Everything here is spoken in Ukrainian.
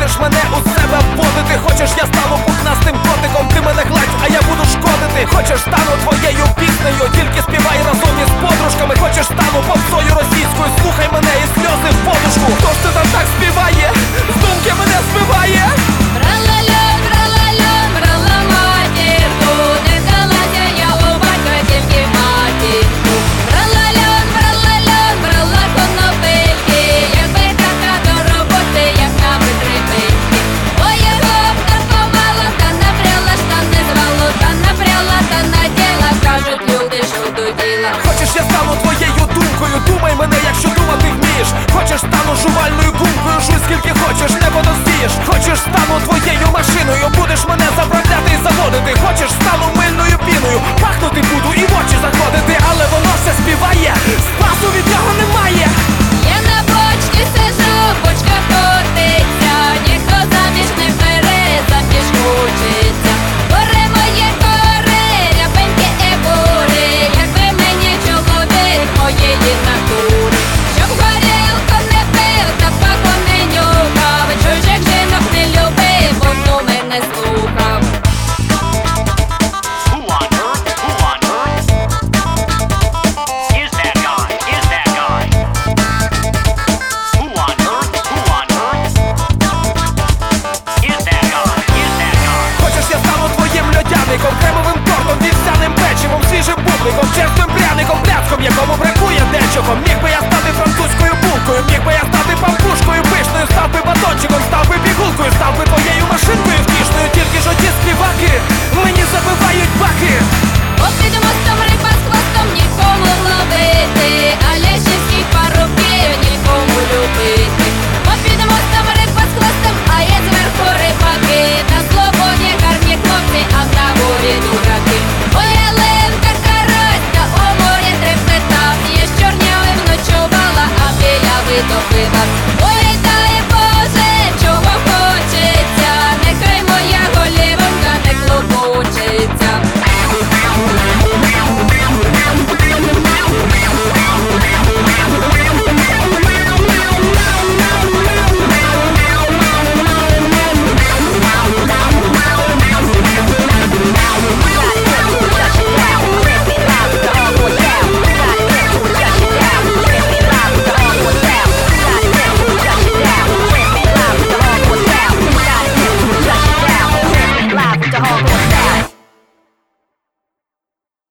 будеш мене у себе вводити, хочеш, я стану пухнастим котиком, ти мене гладь, а я буду шкодити. Хочеш, стану твоєю піснею, тільки співай разом із подружками, хочеш стану попсою російською, слухай мене і сльози в подушку. Хто ж ти там так співає? estamos пончиком, міг би я стати французькою булкою, міг би я стати пампушкою пишною, став би батончиком, став би бігулкою, став би твоєю